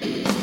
you